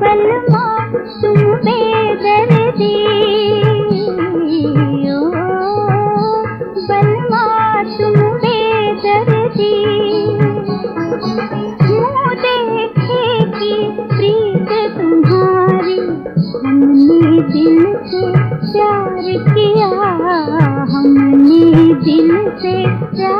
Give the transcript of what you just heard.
बलमा तू बलमा तू देखे प्रीत तुम्हारी, हमने दिल से किया, हमने दिल से प्यार